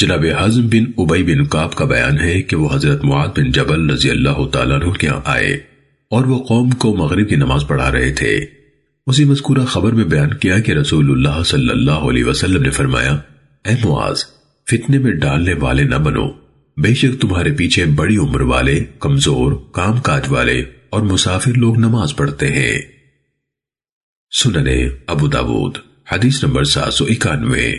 جناب حزم بن عبی بن قاب کا بیان ہے کہ وہ حضرت معاد بن جبل رضی اللہ تعالیٰ عنہ کے آئے اور وہ قوم کو مغرب کی نماز پڑھا رہے تھے۔ اسی مذکورہ خبر میں بیان کیا کہ رسول اللہ صلی اللہ علیہ وسلم نے فرمایا، اے معاذ، فتنے میں ڈالنے والے نہ بنو۔ بے شک تمہارے پیچھے بڑی عمر والے، کمزور، کام کاج والے اور مسافر لوگ نماز پڑھتے ہیں۔ سننے ابو داود، حدیث نمبر سات سو اکانوے۔